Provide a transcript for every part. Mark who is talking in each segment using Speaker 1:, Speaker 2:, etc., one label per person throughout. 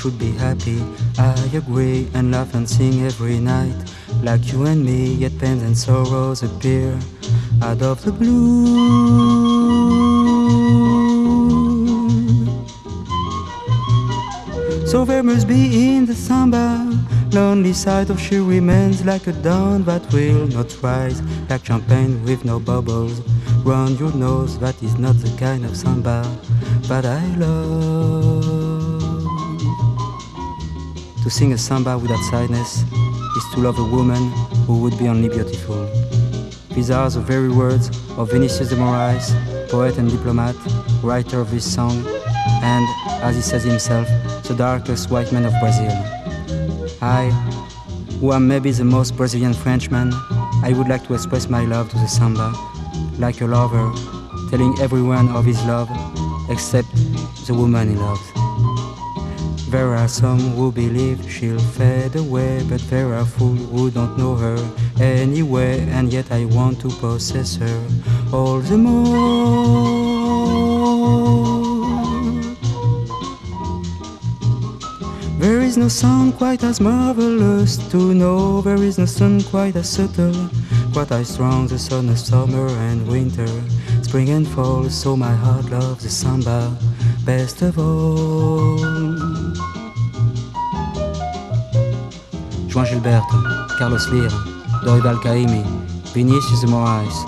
Speaker 1: Should be happy. I agree and laugh and sing every night. Like you and me, yet pains and sorrows appear out of the blue. So there must be in the samba lonely side of she remains like a dawn that will not rise, like champagne with no bubbles. Round your nose, that is not the kind of samba that I love. To sing a samba without sadness is to love a woman who would be only beautiful. These are the very words of Vinicius de Moraes, poet and diplomat, writer of this song, and, as he says himself, the darkest white man of Brazil. I, who am maybe the most Brazilian Frenchman, I would like to express my love to the samba, like a lover, telling everyone of his love, except the woman he loves. There are some who believe she'll fade away, but there are fools who don't know her anyway, and yet I want to possess her all the more. There is no sun quite as marvelous to know. There is no sun quite as subtle, quite as strong. The sun of summer and winter, spring and fall. So my heart loves the samba best of all. João Gilberto, Carlos Lira, Dorival Caymmi, Vinicius Moraes,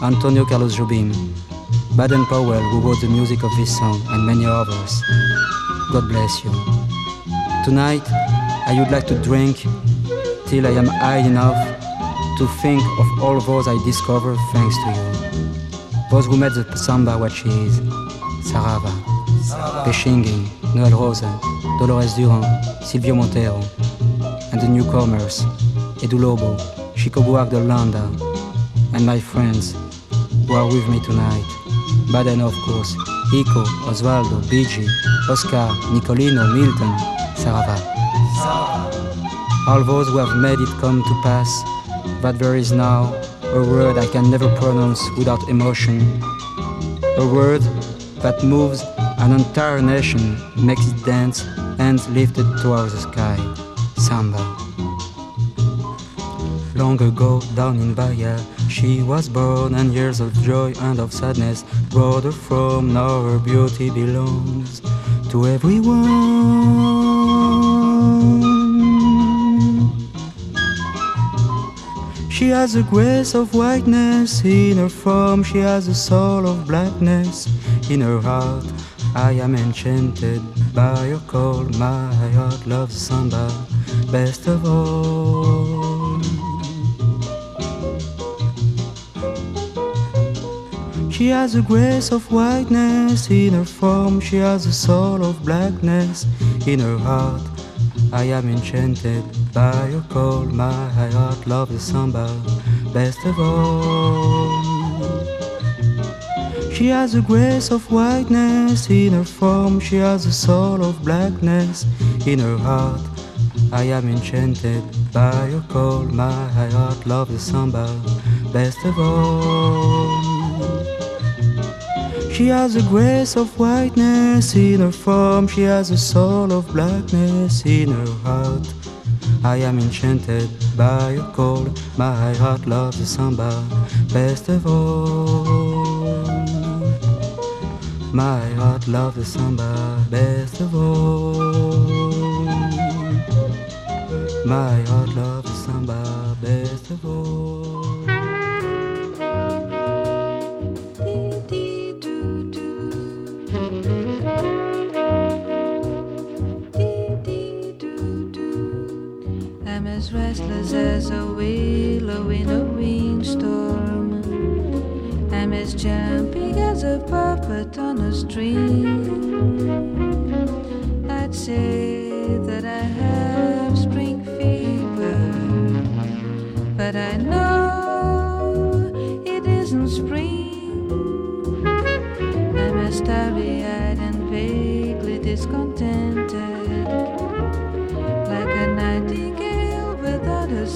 Speaker 1: Antonio Carlos Jobim, Baden Powell, who wrote the music of this song, and many others. God bless you. Tonight, I would like to drink till I am high enough to think of all those I discovered thanks to you. Those who made the samba what she is. Sarava, Pechingue, Noel Rosa, Dolores Durand, Silvio Montero, and the newcomers, Edu Lobo, Chico Buarque de Holanda, and my friends who are with me tonight. Baden, of course, Ico, Osvaldo, Bigi, Oscar, Nicolino, Milton, Sarava. All those who have made it come to pass, that there is now a word I can never pronounce without emotion. A word that moves an entire nation, makes it dance, hands lifted towards the sky. Samba. Long ago, down in Bahia, she was born, and years of joy and of sadness brought her from. Now her beauty belongs to everyone. She has a grace of whiteness in her form, she has a soul of blackness in her heart. I am enchanted by your call, my heart loves samba best of all. She has a grace of whiteness in her form, she has a soul of blackness in her heart. I am enchanted by your call, my heart loves the samba best of all. She has a grace of whiteness in her form, she has a soul of blackness in her heart. I am enchanted by your call, my heart loves the samba best of all. She has a grace of whiteness in her form, she has a soul of blackness in her heart. I am enchanted by your call, my heart loves the samba best of all. My heart loves the samba best of all. My heart loves samba best of all.
Speaker 2: I'm as restless as a willow in a windstorm. I'm as jumping as a puppet on a string. I'd say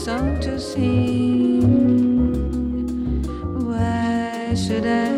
Speaker 2: song to sing. Why should I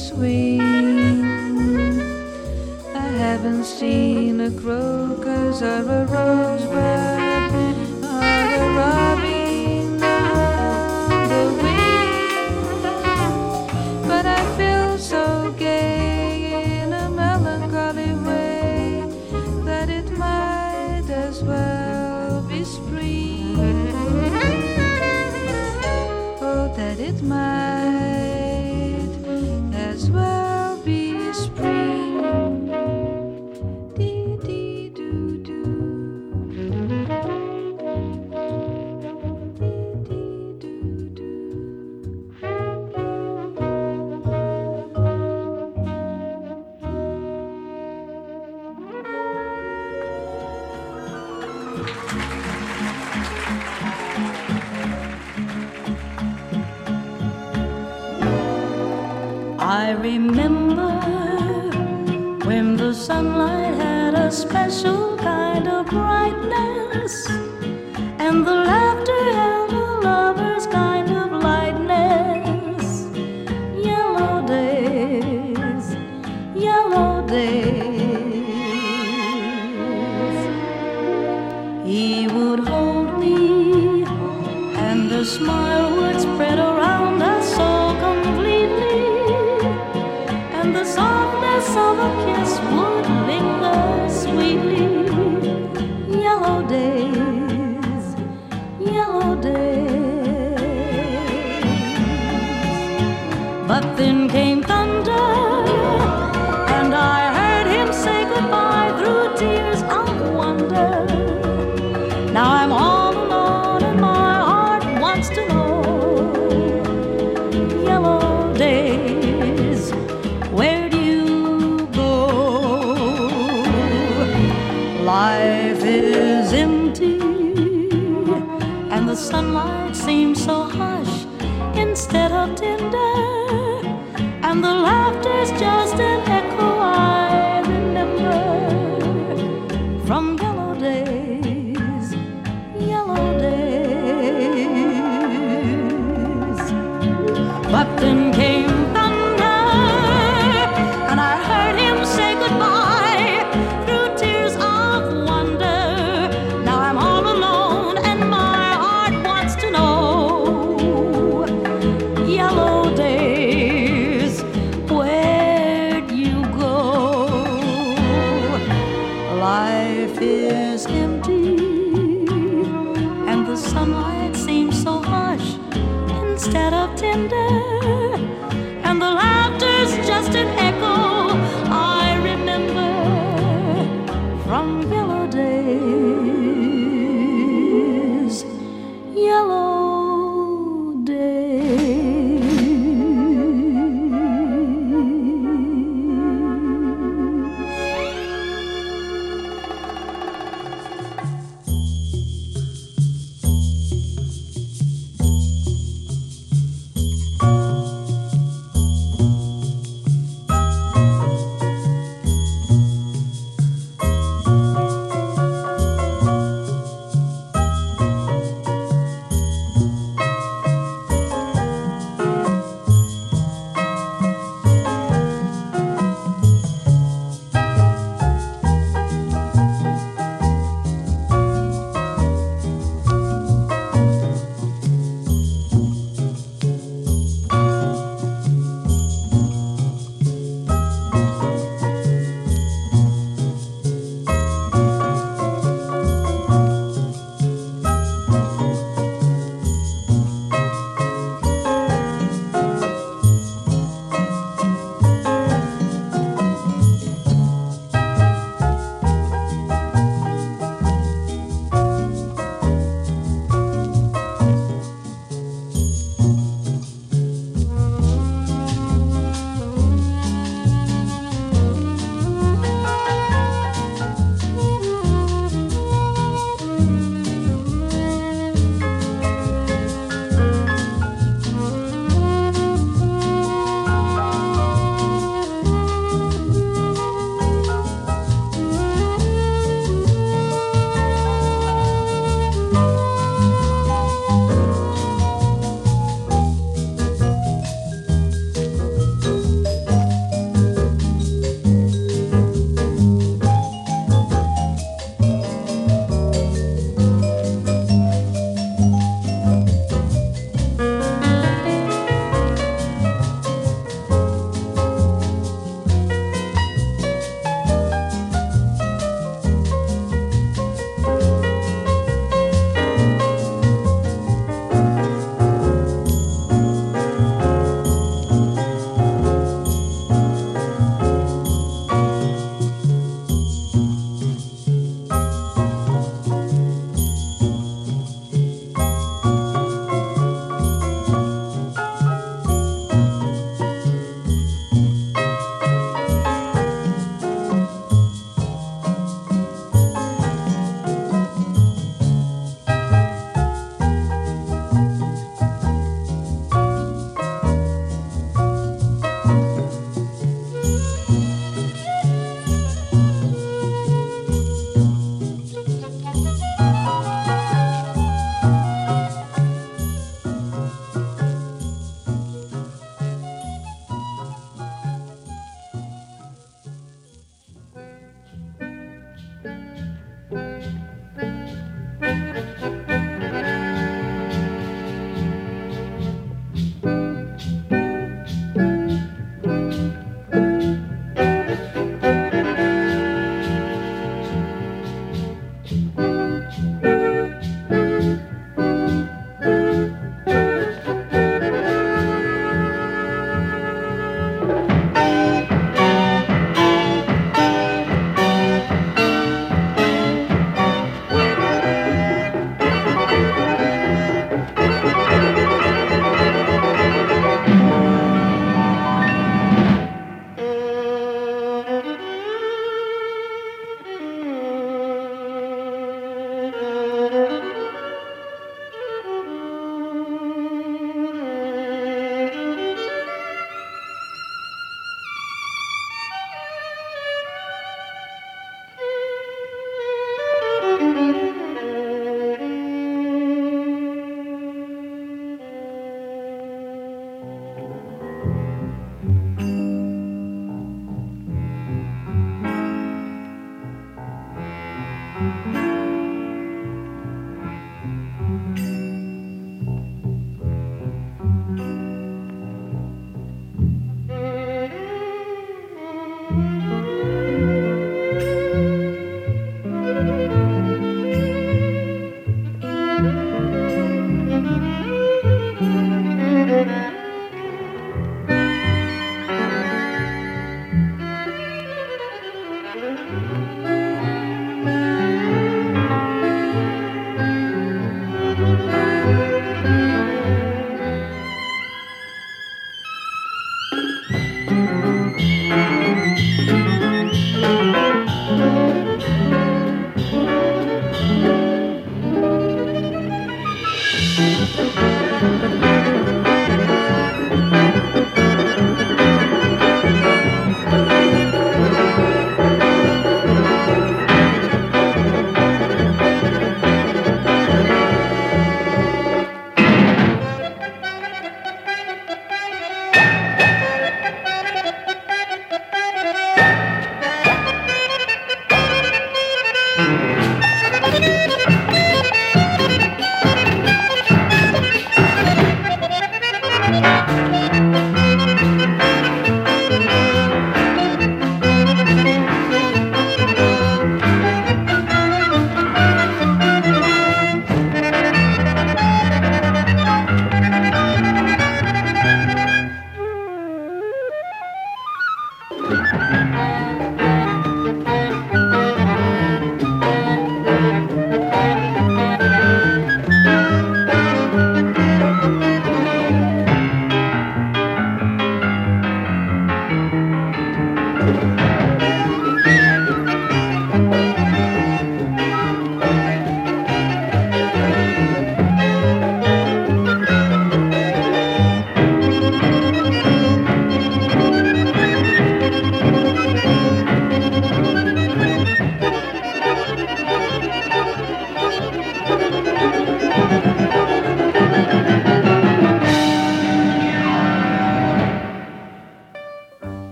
Speaker 2: sweet. I haven't seen a crocus or a rosebud or a rose.
Speaker 3: remember when the sunlight had a special kind of brightness and the Then came thunder, and I heard him say goodbye through tears of wonder. Now I'm all alone, and my heart wants to know yellow days, where do you go? Life is empty, and the sunlight seems so hush instead of tender and the laughter's just an echo. Instead of tinder,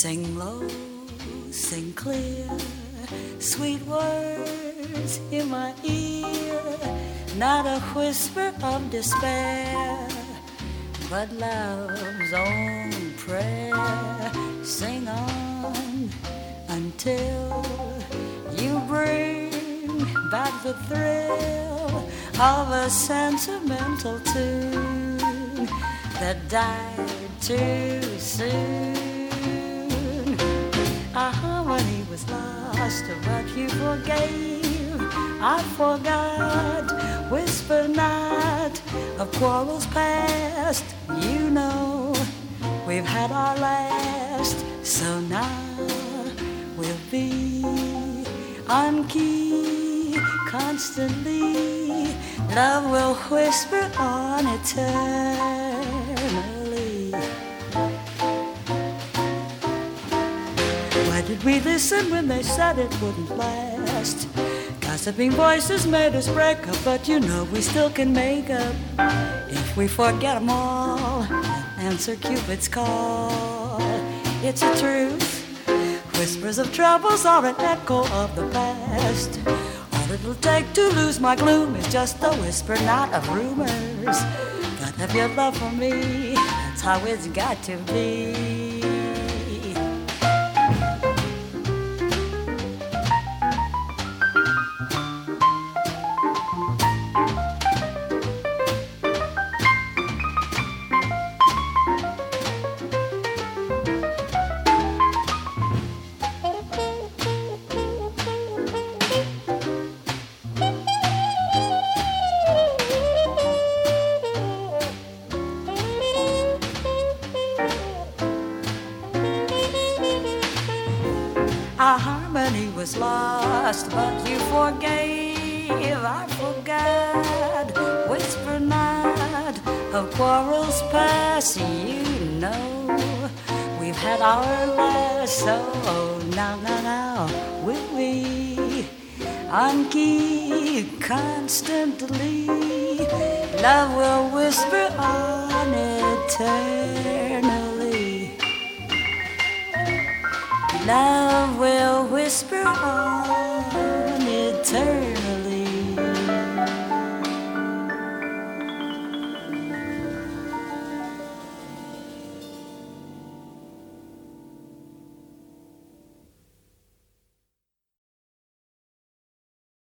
Speaker 3: Sing low, sing clear, sweet words in my ear. Not a whisper of despair, but love's own prayer. Sing on until you bring back the thrill of a sentimental tune that died too soon. Just what you forgave, I forgot. Whisper not of quarrels past. You know we've had our last, so now we'll be on key constantly. Love will whisper on its own. did we listen when they said it wouldn't last? Gossiping voices made us break up, but you know we still can make up if we forget them all. Answer Cupid's call. It's a truth. Whispers of troubles are an echo of the past. All it'll take to lose my gloom is just a whisper, not of rumors. Gotta have your love for me. That's how it's got to be. of quarrels past, you know. We've had our last, so now, now, now, will we? On key constantly. Love will whisper on eternally. Love will whisper on eternally.